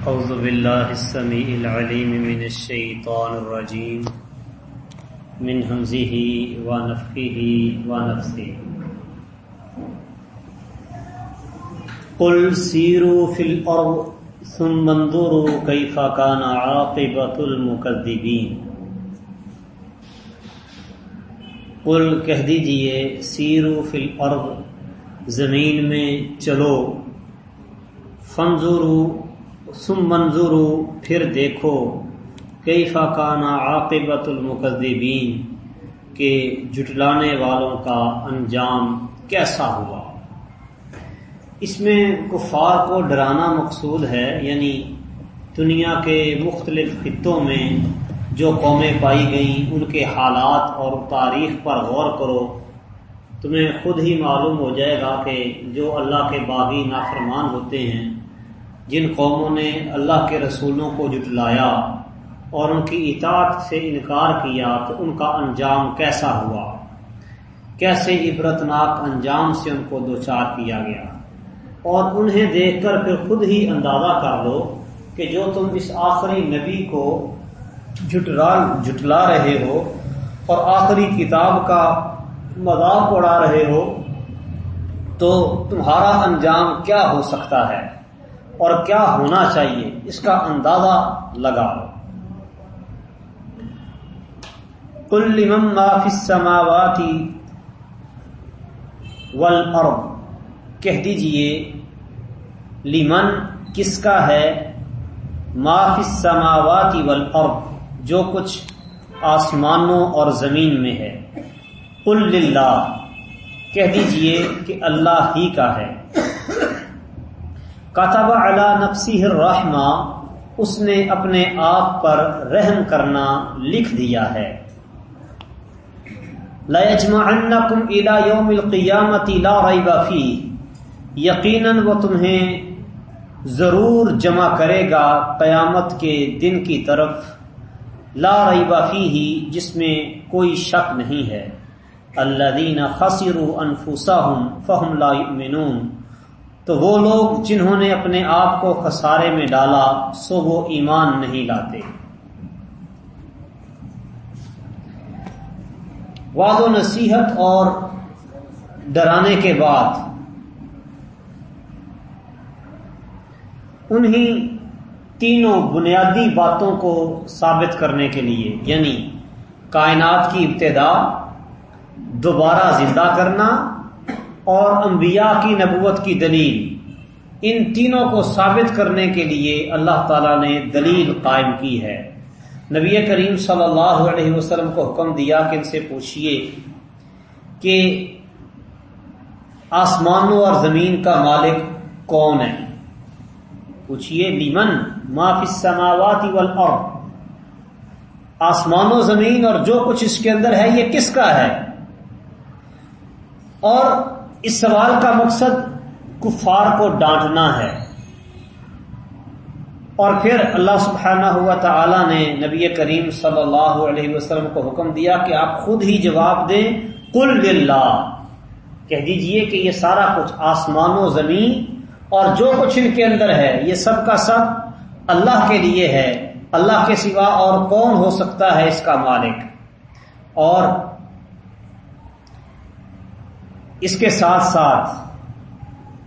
أعوذ بالله السميع العليم من الشيطان الرجيم. من همزه ونفخه ونفسه قل سيروا في الأرض ثم انظروا كيف كان عاقبة المكذبين. قل کہہ دیجیے سیرو فی الارض، زمین میں چلو فنظرو ثم منظورو پھر دیکھو کئی فاقانہ عاقبت المقدبین کے جٹلانے والوں کا انجام کیسا ہوا؟ اس میں کفار کو ڈرانا مقصود ہے یعنی دنیا کے مختلف خطوں میں جو قومیں پائی گئیں، ان کے حالات اور تاریخ پر غور کرو، تمہیں خود ہی معلوم ہو جائے گا کہ جو اللہ کے باغی نافرمان ہوتے ہیں جن قوموں نے اللہ کے رسولوں کو جٹلایا اور ان کی اطاعت سے انکار کیا تو ان کا انجام کیسا ہوا؟ کیسے عبرتناک انجام سے ان کو دوچار کیا گیا؟ اور انہیں دیکھ کر پھر خود ہی اندازہ کر لو کہ جو تم اس آخری نبی کو جٹلا جٹلا رہے ہو اور آخری کتاب کا مذاق اڑا رہے ہو تو تمہارا انجام کیا ہو سکتا ہے؟ اور کیا ہونا چاہیے؟ اس کا اندازہ لگاؤ۔ کل لمن ما فی السماوات والارض۔ کہہ دیجیے، لمن کس کا ہے؟ ما فی السماوات والارض، جو کچھ آسمانوں اور زمین میں ہے۔ قل للہ، کہہ دیجیے کہ اللہ ہی کا ہے۔ کاتب علی نفسی الرحمہ اس نے اپنے آپ پر رحم کرنا لکھ دیا ہے۔ لَيَجْمَعَنَّكُمْ إِلَى يَوْمِ الْقِيَامَةِ لَا رَيْبَ فِيهِ۔ یقیناً وہ تمہیں ضرور جمع کرے گا قیامت کے دن کی طرف۔ لا ریب فیہ جس میں کوئی شک نہیں ہے۔ الذین خسروا انفسهم فهم لا یؤمنون تو وہ لوگ جنہوں نے اپنے آپ کو خسارے میں ڈالا سو وہ ایمان نہیں لاتے۔ واد و نصیحت اور ڈرانے کے بعد انہی تینوں بنیادی باتوں کو ثابت کرنے کے لیے یعنی کائنات کی ابتدا، دوبارہ زندہ کرنا اور انبیاء کی نبوت کی دلیل۔ ان تینوں کو ثابت کرنے کے لیے اللہ تعالی نے دلیل قائم کی ہے۔ نبی کریم صلی اللہ علیہ وسلم کو حکم دیا کہ ان سے پوچھئے کہ آسمانوں اور زمین کا مالک کون ہے؟ پوچھئے لیمن ما فی السماوات والارض۔ آسمان و زمین اور جو کچھ اس کے اندر ہے، یہ کس کا ہے؟ اور اس سوال کا مقصد کفار کو ڈانٹنا ہے۔ اور پھر اللہ سبحانہ ہوا تعالی نے نبی کریم صلی اللہ علیہ وسلم کو حکم دیا کہ آپ خود ہی جواب دیں کل للہ۔ کہہ دیجیے کہ یہ سارا کچھ آسمان و زمین اور جو کچھ ان کے اندر ہے، یہ سب کا سب اللہ کے لیے ہے۔ اللہ کے سوا اور کون ہو سکتا ہے اس کا مالک؟ اور اس کے ساتھ ساتھ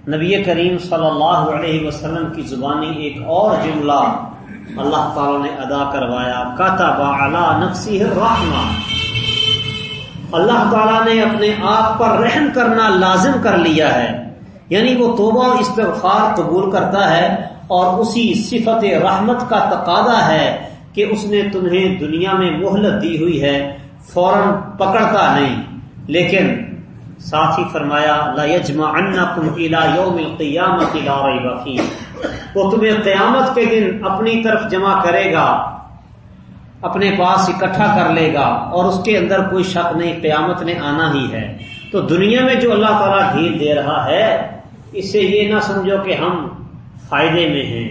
نبی کریم صلی اللہ علیہ وسلم کی زبانی ایک اور جملہ اللہ تعالی نے ادا کروایا کاتب نفسی الرحمہ۔ اللہ تعالی نے اپنے آپ پر رحم کرنا لازم کر لیا ہے یعنی وہ توبہ و استغفار قبول کرتا ہے اور اسی صفت رحمت کا تقاضا ہے کہ اس نے تمہیں دنیا میں مہلت دی ہوئی ہے، فوراً پکڑتا نہیں، لیکن ساتھ ہی فرمایا، لا يجمعنکم الى یوم القیامت لا ریب وہ تمہیں قیامت کے دن اپنی طرف جمع کرے گا، اپنے پاس اکٹھا کر لے گا، اور اس کے اندر کوئی شک نہیں، قیامت نے آنا ہی ہے۔ تو دنیا میں جو اللہ تعالیٰ ڈھیل دے رہا ہے اس سے یہ نہ سمجھو کہ ہم فائدے میں ہیں،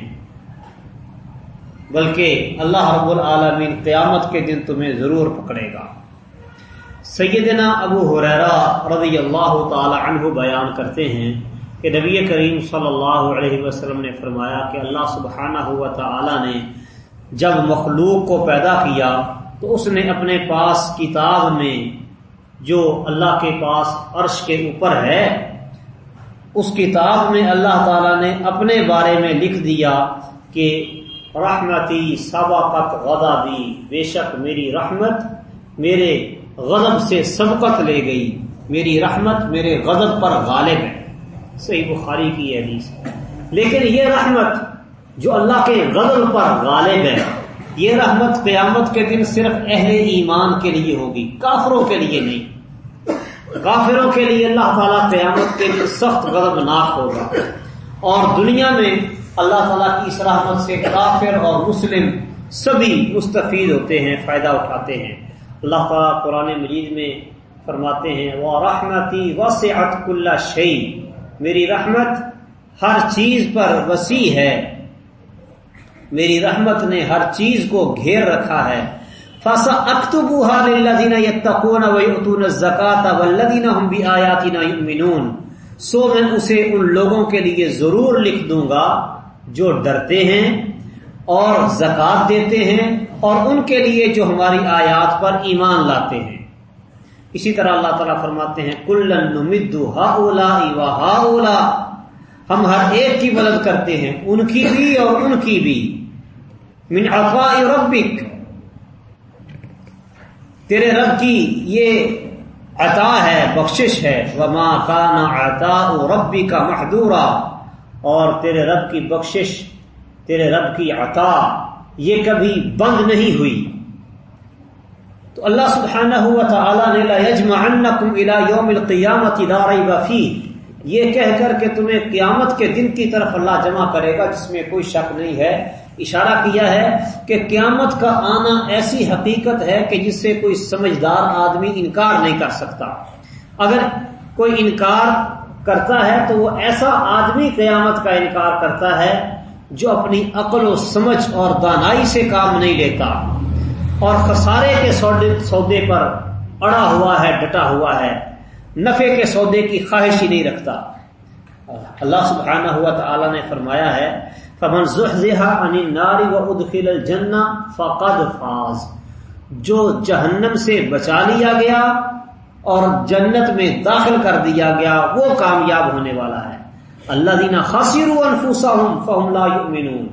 بلکہ اللہ رب العالمین قیامت کے دن تمہیں ضرور پکڑے گا۔ سیدنا ابو حریرا رضی اللہ تعالی عنہ بیان کرتے ہیں کہ نبی کریم صلی اللہ علیہ وسلم نے فرمایا کہ اللہ سبحانہ ہوا تعالی نے جب مخلوق کو پیدا کیا تو اس نے اپنے پاس کتاب میں جو اللہ کے پاس عرش کے اوپر ہے، اس کتاب میں اللہ تعالی نے اپنے بارے میں لکھ دیا کہ رحمتی سبقت غضبی، بے شک میری رحمت میرے غضب سے سبقت لے گئی۔ میری رحمت میرے غضب پر غالب ہے۔ صحیح بخاری کی حدیث لیکن یہ رحمت جو اللہ کے غضب پر غالب ہے، یہ رحمت قیامت کے دن صرف اہل ایمان کے لیے ہوگی، کافروں کے لیے نہیں۔ کافروں کے لیے اللہ تعالیٰ قیامت کے دن سخت غضب ناک ہوگا۔ اور دنیا میں اللہ تعالیٰ کی اس رحمت سے کافر اور مسلم سبھی مستفید ہوتے ہیں، فائدہ اٹھاتے ہیں۔ اللہ تعالیٰ قرآن مجید میں فرماتے ہیں وہ رحمتی وسعت کل شعی میری رحمت ہر چیز پر وسیع ہے۔ میری رحمت نے ہر چیز کو گھیر رکھا ہے۔ فاسا اختبو حالدین یتقون ویؤتون الزکات والذین هم بآیاتنا یؤمنون سو میں اسے ان لوگوں کے لیے ضرور لکھ دوں گا جو ڈرتے ہیں اور زکات دیتے ہیں اور ان کے لیے جو ہماری آیات پر ایمان لاتے ہیں۔ اسی طرح اللہ تعالیٰ فرماتے ہیں، کلن ہا اولا ہا اولا ہم ہر ایک کی مدد کرتے ہیں، ان کی بھی اور ان کی بھی۔ من افواہ ربک تیرے رب کی یہ عطا ہے، بخشش ہے۔ وما کانا عطا ربی کا محدورہ اور تیرے رب کی بخشش تیرے رب کی عطا یہ کبھی بند نہیں ہوئی۔ تو اللہ سبحانہ ہوا تعالیٰ نے الى یوم القیامت لا ریب فیہ۔ یہ کہہ کر کہ تمہیں قیامت کے دن کی طرف اللہ جمع کرے گا، جس میں کوئی شک نہیں ہے۔ اشارہ کیا ہے کہ قیامت کا آنا ایسی حقیقت ہے کہ جس سے کوئی سمجھدار آدمی انکار نہیں کر سکتا۔ اگر کوئی انکار کرتا ہے تو وہ ایسا آدمی قیامت کا انکار کرتا ہے جو اپنی عقل و سمجھ اور دانائی سے کام نہیں لیتا اور خسارے کے سودے پر اڑا ہوا ہے، ڈٹا ہوا ہے نفے کے سودے کی خواہش ہی نہیں رکھتا۔ اللہ سبحانہ ہوا تعالی نے فرمایا ہے، فمن عن النار وادخل الجنہ فقد فاز۔ جو جہنم سے بچا لیا گیا اور جنت میں داخل کر دیا گیا، وہ کامیاب ہونے والا ہے۔ اللہ دینا خاصر فهم لا يؤمنون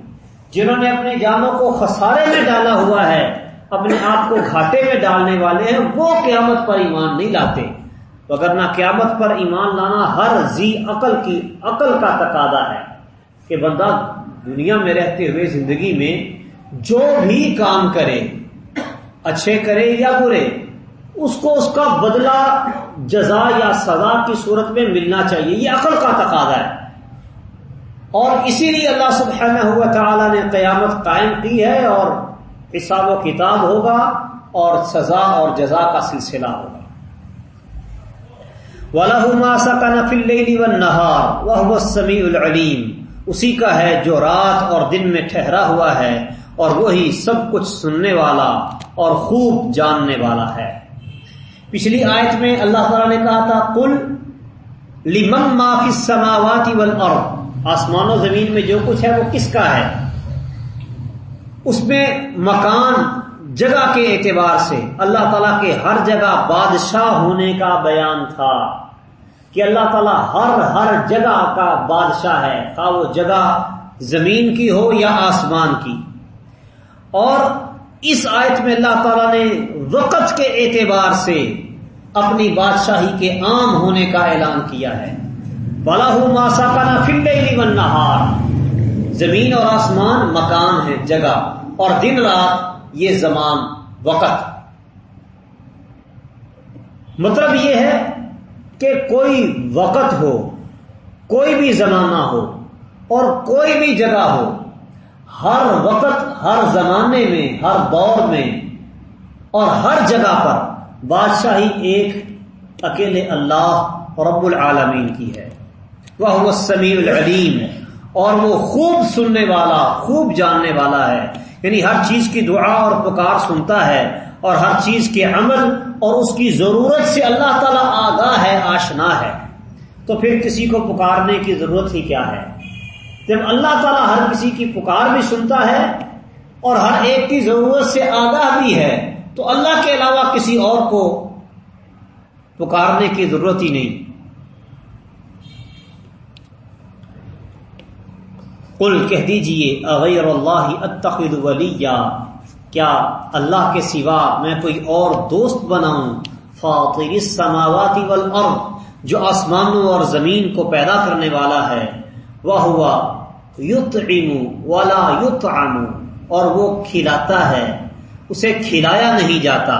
جنہوں نے اپنی جانوں کو خسارے میں ڈالا ہوا ہے، اپنے آپ کو گھاٹے میں ڈالنے والے ہیں، وہ قیامت پر ایمان نہیں لاتے۔ اگر نہ قیامت پر ایمان لانا ہر زی عقل کی، عقل کا تقاضا ہے کہ بندہ دنیا میں رہتے ہوئے زندگی میں جو بھی کام کرے، اچھے کرے یا برے، اس کو اس کا بدلہ، جزا یا سزا کی صورت میں ملنا چاہیے۔ یہ عقل کا تقاضا ہے۔ اور اسی لیے اللہ سبحانہ ہوا تعالی نے قیامت قائم کی ہے اور حساب و کتاب ہوگا اور سزا اور جزا کا سلسلہ ہوگا۔ وَلَهُ کا نفل و نہار وہ سمیع العلیم اسی کا ہے جو رات اور دن میں ٹھہرا ہوا ہے اور وہی سب کچھ سننے والا اور خوب جاننے والا ہے۔ پچھلی آیت میں اللہ تعالیٰ نے کہا تھا کل لمن معافی سماواتی ول آسمان و زمین میں جو کچھ ہے وہ کس کا ہے؟ اس میں مکان، جگہ کے اعتبار سے اللہ تعالیٰ کے ہر جگہ بادشاہ ہونے کا بیان تھا کہ اللہ تعالیٰ ہر ہر جگہ کا بادشاہ ہے، خواہ وہ جگہ زمین کی ہو یا آسمان کی۔ اور اس آیت میں اللہ تعالیٰ نے وقت کے اعتبار سے اپنی بادشاہی کے عام ہونے کا اعلان کیا ہے۔ بلا ماسا کا نا فل نہار زمین اور آسمان مکان ہے، جگہ۔ اور دن رات یہ زمان وقت۔ مطلب یہ ہے کہ کوئی وقت ہو، کوئی بھی زمانہ ہو اور کوئی بھی جگہ ہو، ہر وقت، ہر زمانے میں، ہر دور میں اور ہر جگہ پر بادشاہی ایک اکیلے اللہ رب العالمین کی ہے۔ وہ سمیع العلیم اور وہ خوب سننے والا، خوب جاننے والا ہے۔ یعنی ہر چیز کی دعا اور پکار سنتا ہے اور ہر چیز کے عمل اور اس کی ضرورت سے اللہ تعالیٰ آگاہ ہے، آشنا ہے۔ تو پھر کسی کو پکارنے کی ضرورت ہی کیا ہے؟ جب اللہ تعالیٰ ہر کسی کی پکار بھی سنتا ہے اور ہر ایک کی ضرورت سے آگاہ بھی ہے، تو اللہ کے علاوہ کسی اور کو پکارنے کی ضرورت ہی نہیں۔ قل کہہ دیجیے، اغیر اللہ اتخذ ولی کیا اللہ کے سوا میں کوئی اور دوست بناؤں؟ فاطر السماوات والارض، جو آسمانوں اور زمین کو پیدا کرنے والا ہے۔ وہ ہوا یطعم ولا یطعم، اور وہ کھلاتا ہے، اسے کھلایا نہیں جاتا۔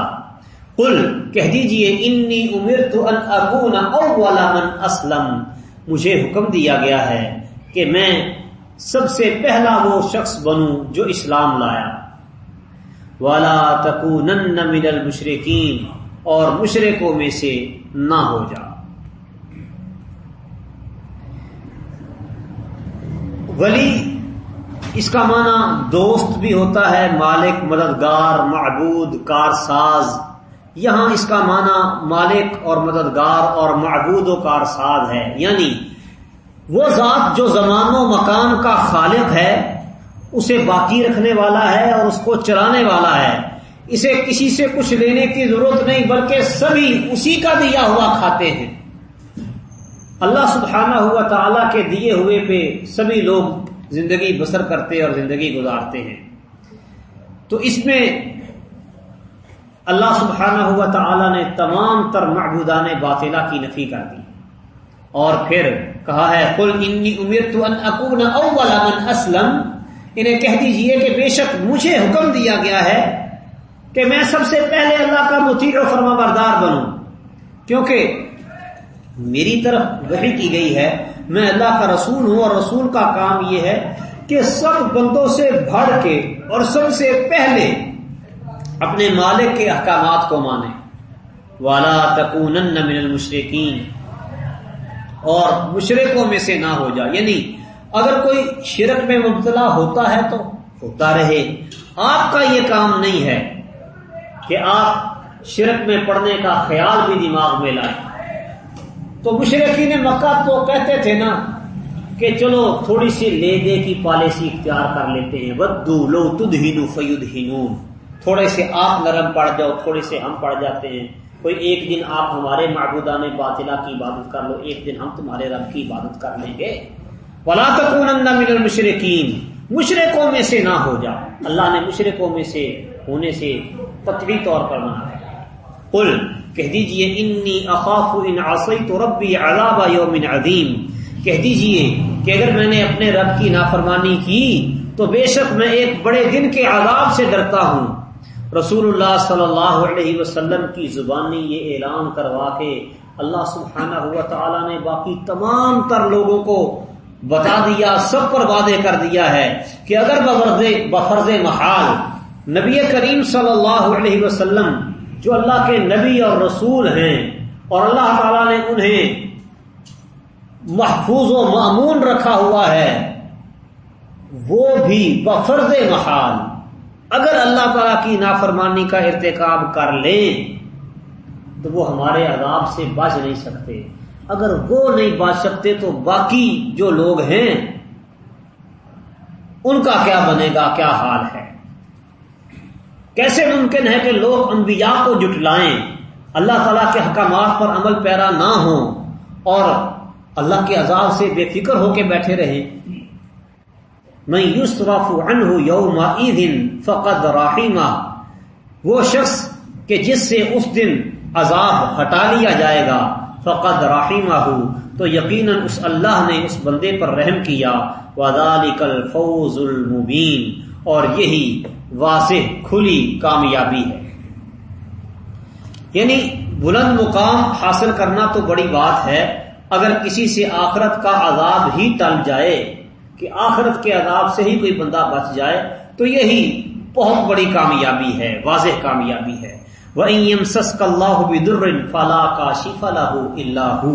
قل کہہ دیجیے، انی امرت ان اکون اول من اسلم، مجھے حکم دیا گیا ہے کہ میں سب سے پہلا وہ شخص بنوں جو اسلام لایا۔ والا تکونن من المشرقین اور مشرقوں میں سے نہ ہو جا۔ ولی، اس کا معنی دوست بھی ہوتا ہے، مالک، مددگار، معبود کار ساز یہاں اس کا معنی مالک اور مددگار اور معبود و کار ساز ہے۔ یعنی وہ ذات جو زمان و مکان کا خالق ہے، اسے باقی رکھنے والا ہے اور اس کو چلانے والا ہے۔ اسے کسی سے کچھ لینے کی ضرورت نہیں، بلکہ سبھی اسی کا دیا ہوا کھاتے ہیں۔ اللہ سبحانہ ہوا تعالی کے دیے ہوئے پہ سبھی لوگ زندگی بسر کرتے اور زندگی گزارتے ہیں۔ تو اس میں اللہ سبحانہ ہوا تعالی نے تمام تر معبودان باطلا کی نفی کر دی۔ اور پھر کہا ہے کل انی امیر تو ان اکون اول من اسلم، انہیں کہہ دیجیے کہ بے شک مجھے حکم دیا گیا ہے کہ میں سب سے پہلے اللہ کا مطیع و فرما بردار بنوں، کیونکہ میری طرف وحی کی گئی ہے، میں اللہ کا رسول ہوں اور رسول کا کام یہ ہے کہ سب بندوں سے بڑھ کے اور سب سے پہلے اپنے مالک کے احکامات کو مانے والا تکون من المشرقین اور مشرقوں میں سے نہ ہو جائے۔ یعنی اگر کوئی شرک میں مبتلا ہوتا ہے تو ہوتا رہے۔ آپ کا یہ کام نہیں ہے کہ آپ شرک میں پڑنے کا خیال بھی دماغ میں لائیں۔ تو مشرقین مکہ تو کہتے تھے نا کہ چلو تھوڑی سی لے دے کی پالیسی اختیار کر لیتے ہیں۔ بدو لو تد ہینو فیود ہینون تھوڑے سے آپ نرم پڑ جاؤ، تھوڑے سے ہم پڑ جاتے ہیں۔ کوئی ایک دن آپ ہمارے معبودان باطلا کی عبادت کر لو، ایک دن ہم تمہارے رب کی عبادت کر لیں گے۔ ولا تکون من المشرقین مشرقوں میں سے نہ ہو جا اللہ نے مشرقوں میں سے ہونے سے قطعی طور پر منا ہے قل، کہہ دیجیے انی اخاف ان عصیت ربی عذاب یوم عظیم کہہ دیجیے کہ اگر میں نے اپنے رب کی نافرمانی کی، تو بے شک میں ایک بڑے دن کے عذاب سے ڈرتا ہوں۔ رسول اللہ صلی اللہ علیہ وسلم کی زبانی یہ اعلان کروا کے اللہ سبحانہ ہوا تعالی نے باقی تمام تر لوگوں کو بتا دیا، سب پر وعدے کر دیا ہے کہ اگر بفرز محال نبی کریم صلی اللہ علیہ وسلم جو اللہ کے نبی اور رسول ہیں اور اللہ تعالی نے انہیں محفوظ و معمون رکھا ہوا ہے، وہ بھی بفرد محال اگر اللہ تعالی کی نافرمانی کا ارتکاب کر لیں، تو وہ ہمارے عذاب سے بچ نہیں سکتے۔ اگر وہ نہیں بچ سکتے، تو باقی جو لوگ ہیں، ان کا کیا بنے گا، کیا حال ہے؟ کیسے ممکن ہے کہ لوگ انبیاء کو جٹلائیں اللہ تعالیٰ کے حکامات پر عمل پیرا نہ ہوں اور اللہ کے عذاب سے بے فکر ہو کے بیٹھے رہیں۔ میں یوس یوم دن فقط راہیمہ وہ شخص کہ جس سے اس دن عذاب ہٹا لیا جائے گا فقط راہیمہ ہو تو یقیناً اس اللہ نے اس بندے پر رحم کیا۔ وَذَلِكَ الْفَوْزُ الْمُبِينَ اور یہی واضح کھلی کامیابی ہے۔ یعنی بلند مقام حاصل کرنا تو بڑی بات ہے۔ اگر کسی سے آخرت کا عذاب ہی ٹل جائے کہ آخرت کے عذاب سے ہی کوئی بندہ بچ جائے، تو یہی بہت بڑی کامیابی ہے، واضح کامیابی ہے۔ وہ سسک فلا کا شیف اللہ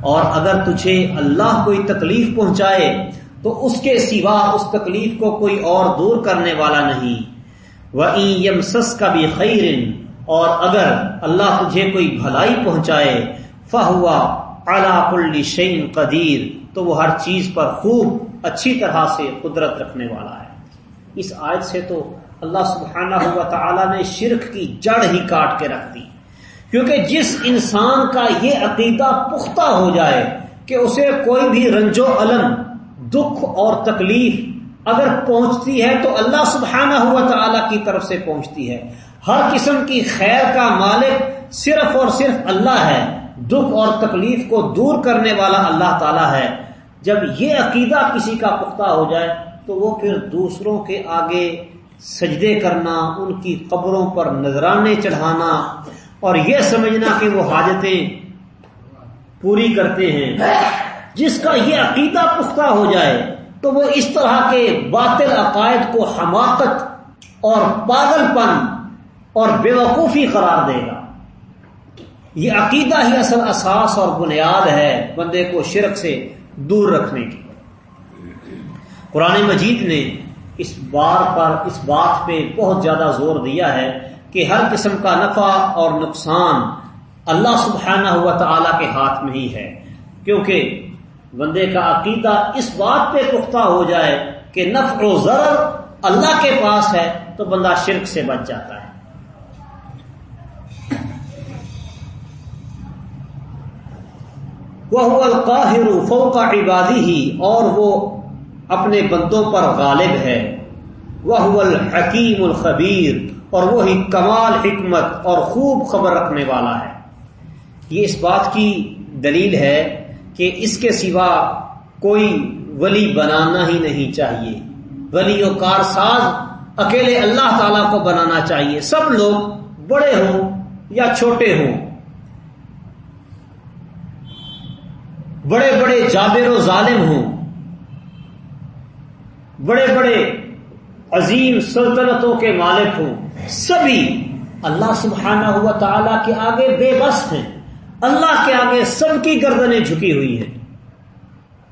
اور اگر تجھے اللہ کوئی تکلیف پہنچائے، تو اس کے سوا اس تکلیف کو کوئی اور دور کرنے والا نہیں۔ وہ یم سس کا بھی خیر اور اگر اللہ تجھے کوئی بھلائی پہنچائے فہوا اعلی کل شعین قدیر تو وہ ہر چیز پر خوب اچھی طرح سے قدرت رکھنے والا ہے۔ اس آیت سے تو اللہ سبحانہ ہوا تعالی نے شرک کی جڑ ہی کاٹ کے رکھ دی۔ کیونکہ جس انسان کا یہ عقیدہ پختہ ہو جائے کہ اسے کوئی بھی رنج و علم، دکھ اور تکلیف اگر پہنچتی ہے تو اللہ سبحانہ ہوا تعالی کی طرف سے پہنچتی ہے۔ ہر قسم کی خیر کا مالک صرف اور صرف اللہ ہے۔ دکھ اور تکلیف کو دور کرنے والا اللہ تعالی ہے۔ جب یہ عقیدہ کسی کا پختہ ہو جائے تو وہ پھر دوسروں کے آگے سجدے کرنا، ان کی قبروں پر نذرانے چڑھانا اور یہ سمجھنا کہ وہ حاجتیں پوری کرتے ہیں۔ جس کا یہ عقیدہ پختہ ہو جائے تو وہ اس طرح کے باطل عقائد کو حماقت اور پاگل پن اور بے وقوفی قرار دے گا۔ یہ عقیدہ ہی اصل اساس اور بنیاد ہے بندے کو شرک سے دور رکھنے کی۔ قرآن مجید نے اس بار پر اس بات پہ بہت زیادہ زور دیا ہے کہ ہر قسم کا نفع اور نقصان اللہ سبحانہ ہوا تعالی کے ہاتھ میں ہی ہے۔ کیونکہ بندے کا عقیدہ اس بات پہ پختہ ہو جائے کہ نفع و ضرر اللہ کے پاس ہے تو بندہ شرک سے بچ جاتا ہے۔ وہ القاہر فوق عبادی ہی اور وہ اپنے بندوں پر غالب ہے۔ وہ الحکیم الخبیر، اور وہی کمال، حکمت اور خوب خبر رکھنے والا ہے۔ یہ اس بات کی دلیل ہے کہ اس کے سوا کوئی ولی بنانا ہی نہیں چاہیے۔ ولی و کارساز اکیلے اللہ تعالی کو بنانا چاہیے۔ سب لوگ بڑے ہوں یا چھوٹے ہوں۔ بڑے بڑے جابر و ظالم ہوں۔ بڑے بڑے عظیم سلطنتوں کے مالک ہوں۔ سبھی اللہ سبحانہ ہوا تعالی کے آگے بے بس ہیں۔ اللہ کے آگے سب کی گردنیں جھکی ہوئی ہیں۔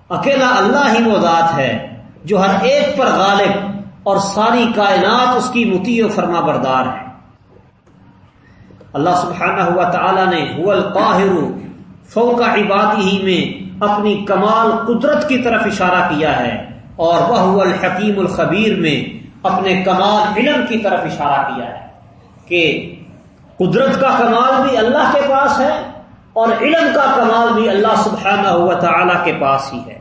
اکیلا اللہ ہی وہ ذات ہے جو ہر ایک پر غالب اور ساری کائنات اس کی متی و فرما بردار ہے۔ اللہ سبحانہ ہوا تعالی نے هو القاہر فوق عبادی ہی میں اپنی کمال قدرت کی طرف اشارہ کیا ہے اور وہ الحکیم الخبیر میں اپنے کمال علم کی طرف اشارہ کیا ہے کہ قدرت کا کمال بھی اللہ کے پاس ہے اور علم کا کمال بھی اللہ سبحانہ ہوا تعالی کے پاس ہی ہے۔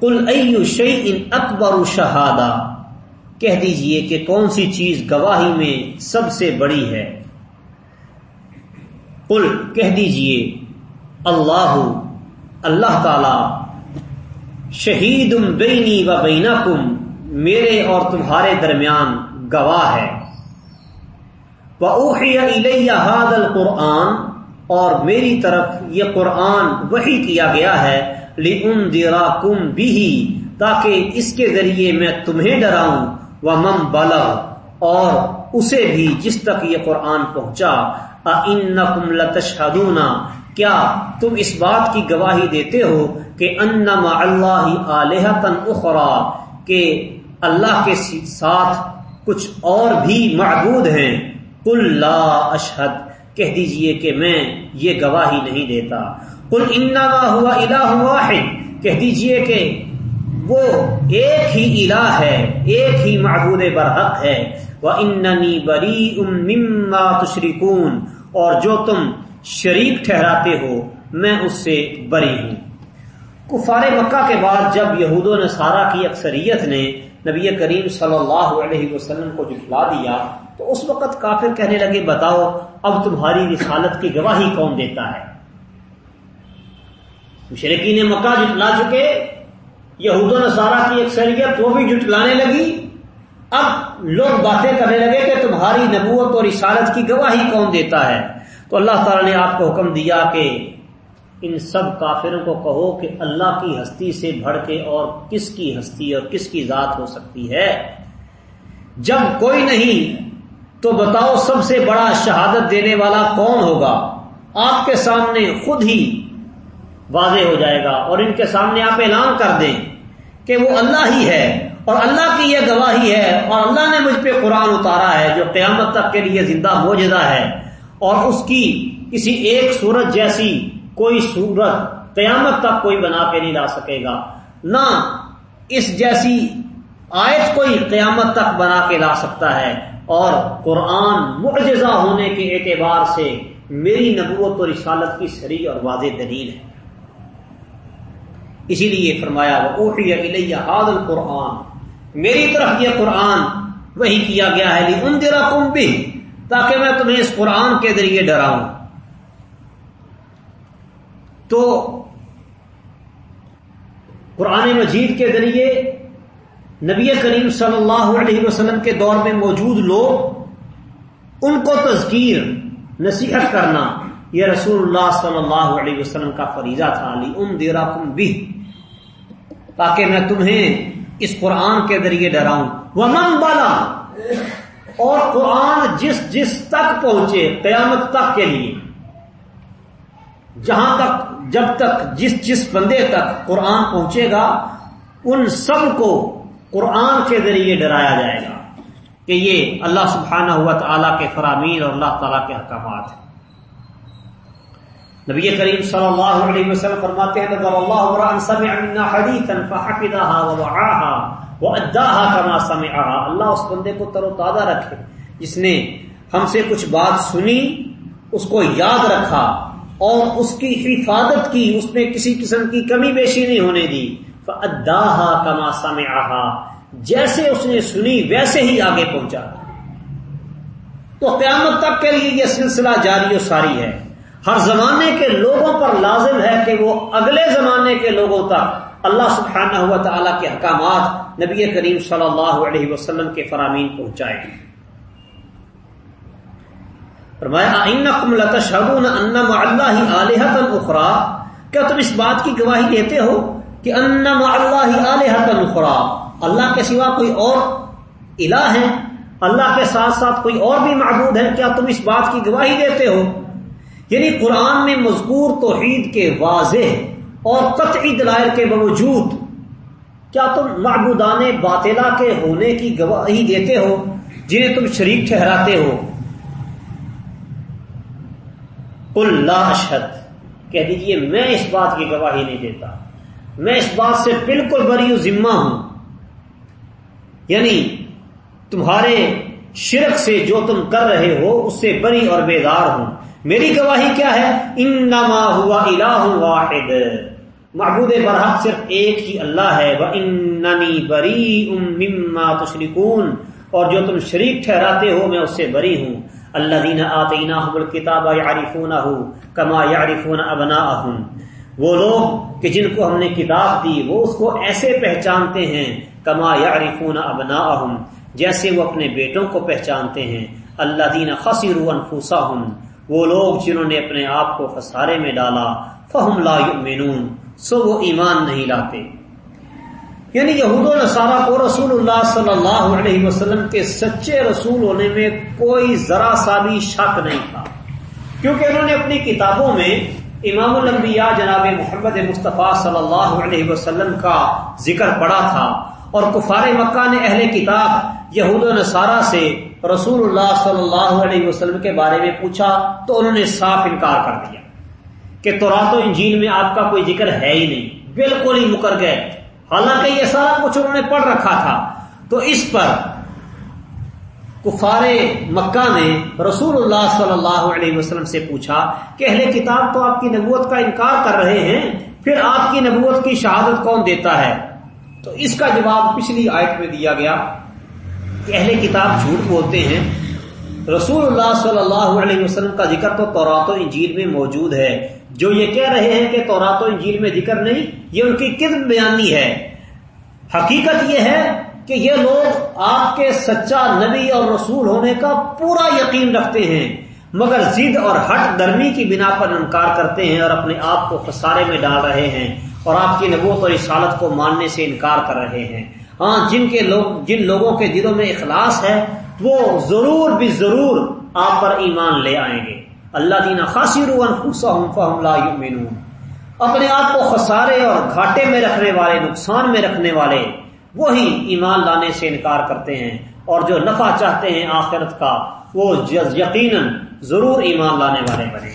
کل شعی ان اکبر شہادہ، کہہ دیجیے کہ کون سی چیز گواہی میں سب سے بڑی ہے؟ کل کہہ دیجیے، اللہ اللہ تعالی شہید بینی و بینکم، میرے اور تمہارے درمیان گواہ ہے۔ حاد القرآن، اور میری طرف یہ قرآن وہی کیا گیا ہے لن درا کم بھی تاکہ اس کے ذریعے میں تمہیں ڈراؤں۔ و مم بلا اور اسے بھی جس تک یہ قرآن پہنچا ان لتشہدون کیا تم اس بات کی گواہی دیتے ہو کہ انما اللہ آلہتن اخرا کہ اللہ کے ساتھ کچھ اور بھی معبود ہیں۔ قل لا اشہد کہہ دیجیے کہ میں یہ گواہی نہیں دیتا۔ قل انما ہوا الہ واحد۔ کہہ دیجیے کہ وہ ایک ہی الہ ہے، ایک ہی معبود برحق ہے۔ وَإِنَّنِي بَرِيءٌ مِّمَّا تُشْرِكُونَ اور جو تم شریک ٹھہراتے ہو، میں اس سے بری ہوں۔ کفار مکہ کے بعد جب یہود و نصارہ کی اکثریت نے نبی کریم صلی اللہ علیہ وسلم کو جٹلا دیا، تو اس وقت کافر کہنے لگے، بتاؤ، اب تمہاری رسالت کی گواہی کون دیتا ہے؟ مشرقین مکہ جٹلا چکے، یہود و نصارہ کی اکثریت وہ بھی جٹلانے لگی۔ اب لوگ باتیں کرنے لگے کہ تمہاری نبوت اور رسالت کی گواہی کون دیتا ہے؟ تو اللہ تعالی نے آپ کو حکم دیا کہ ان سب کافروں کو کہو کہ اللہ کی ہستی سے بڑھ کے اور کس کی ہستی اور کس کی ذات ہو سکتی ہے؟ جب کوئی نہیں تو بتاؤ سب سے بڑا شہادت دینے والا کون ہوگا؟ آپ کے سامنے خود ہی واضح ہو جائے گا اور ان کے سامنے آپ اعلان کر دیں کہ وہ اللہ ہی ہے۔ اور اللہ کی یہ گواہی ہے اور اللہ نے مجھ پہ قرآن اتارا ہے جو قیامت تک کے لیے زندہ موجودہ ہے اور اس کی کسی ایک صورت جیسی کوئی صورت قیامت تک کوئی بنا کے نہیں لا سکے گا، نہ اس جیسی آیت کوئی قیامت تک بنا کے لا سکتا ہے۔ اور قرآن معجزہ ہونے کے اعتبار سے میری نبوت اور رسالت کی سری اور واضح دلیل ہے۔ اسی لیے فرمایا وہ حاد القرآن میری طرف یہ قرآن وہی کیا گیا ہے ان درا کم بھی تاکہ میں تمہیں اس قرآن کے ذریعے ڈراؤں۔ تو قرآن مجید کے ذریعے نبی کریم صلی اللہ علیہ وسلم کے دور میں موجود لوگ، ان کو تذکیر، نصیحت کرنا، یہ رسول اللہ صلی اللہ علیہ وسلم کا فریضہ تھا علی ان دیرا کم بھی تاکہ میں تمہیں اس قرآن کے ذریعے ڈراؤں۔ وہ من بالا اور قرآن جس جس تک پہنچے قیامت تک کے لیے۔ جہاں تک جب تک جس جس بندے تک قرآن پہنچے گا، ان سب کو قرآن کے ذریعے ڈرایا جائے گا کہ یہ اللہ سبحانہ ہوا تعالیٰ کے فرامین اور اللہ تعالیٰ کے احکامات ہیں۔ نبی کریم صلی اللہ علیہ وسلم فرماتے ہیں اللہ کما سمعها اللہ اس بندے کو تر و تازہ رکھے، جس نے ہم سے کچھ بات سنی، اس کو یاد رکھا اور اس کی حفاظت کی، اس میں کسی قسم کی کمی بیشی نہیں ہونے دی. فداہا کما سمعها جیسے اس نے سنی ویسے ہی آگے پہنچا. تو قیامت تک کے لیے یہ سلسلہ جاری و ساری ہے. ہر زمانے کے لوگوں پر لازم ہے کہ وہ اگلے زمانے کے لوگوں تک اللہ سبحانہ ہوا تعالیٰ کے احکامات نبی کریم صلی اللہ علیہ وسلم کے فرامین پہنچائے اخرا؟ کیا تم اس بات کی گواہی دیتے ہو کہ انم اللہ اخرا؟ اللہ کے سوا کوئی اور الہ ہے؟ اللہ کے ساتھ ساتھ کوئی اور بھی معبود ہے؟ کیا تم اس بات کی گواہی دیتے ہو؟ یعنی قرآن میں مذکور توحید کے واضح اور قطعی دلائل کے باوجود کیا تم معبودان باطلا کے ہونے کی گواہی دیتے ہو جنہیں تم شریک ٹھہراتے ہو؟ اللہ اشد کہہ دیجیے، میں اس بات کی گواہی نہیں دیتا۔ میں اس بات سے بالکل بری ذمہ ہوں۔ یعنی تمہارے شرک سے جو تم کر رہے ہو، اس سے بری اور بیدار ہوں۔ میری گواہی کیا ہے؟ انما ہوا الہ واحد. محبود برحق صرف ایک ہی اللہ ہے. وہ اننی بری مما تشرکون اور جو تم شریک ٹھہراتے ہو میں اس سے بری ہوں. اللہ دینا آتینہ کتاب یارفون کما یارفون ابنا وہ لوگ کہ جن کو ہم نے کتاب دی، وہ اس کو ایسے پہچانتے ہیں کما یارفون ابنا جیسے وہ اپنے بیٹوں کو پہچانتے ہیں. اللہ دین خصیر انفوسا وہ لوگ جنہوں نے اپنے آپ کو خسارے میں ڈالا، فہم لا یؤمنون، سو وہ ایمان نہیں لاتے۔ یعنی یہود و نصارہ کو رسول اللہ صلی اللہ علیہ وسلم کے سچے رسول ہونے میں کوئی ذرا سا بھی شک نہیں تھا۔ کیونکہ انہوں نے اپنی کتابوں میں امام الانبیاء جناب محمد مصطفیٰ صلی اللہ علیہ وسلم کا ذکر پڑا تھا اور کفار مکہ نے اہل کتاب، یہود و نصارہ سے رسول اللہ صلی اللہ علیہ وسلم کے بارے میں پوچھا تو انہوں نے صاف انکار کر دیا کہ تورات و انجیل میں آپ کا کوئی ذکر ہے ہی نہیں، بالکل ہی مکر گئے۔ حالانکہ یہ سارا کچھ انہوں نے پڑھ رکھا تھا۔ تو اس پر کفار مکہ نے رسول اللہ صلی اللہ علیہ وسلم سے پوچھا کہ اہل کتاب تو آپ کی نبوت کا انکار کر رہے ہیں، پھر آپ کی نبوت کی شہادت کون دیتا ہے؟ تو اس کا جواب پچھلی آیت میں دیا گیا۔ کہ اہل کتاب جھوٹ بولتے ہیں۔ رسول اللہ صلی اللہ علیہ وسلم کا ذکر تو تورات و انجیل میں موجود ہے۔ جو یہ کہہ رہے ہیں کہ تورات و انجیل میں ذکر نہیں، یہ ان کی کد بیانی ہے۔ حقیقت یہ ہے کہ یہ لوگ آپ کے سچا نبی اور رسول ہونے کا پورا یقین رکھتے ہیں، مگر ضد اور ہٹ درمی کی بنا پر انکار کرتے ہیں اور اپنے آپ کو خسارے میں ڈال رہے ہیں اور آپ کی نبوت اور رسالت کو ماننے سے انکار کر رہے ہیں۔ ہاں جن کے لوگ، جن لوگوں کے دلوں میں اخلاص ہے، وہ ضرور بھی ضرور آپ پر ایمان لے آئیں گے۔ اللہ دینا خاصر اپنے آپ کو خسارے اور گھاٹے میں رکھنے والے، نقصان میں رکھنے والے، وہی ایمان لانے سے انکار کرتے ہیں۔ اور جو نفع چاہتے ہیں آخرت کا، وہ یقیناً ضرور ایمان لانے والے بنے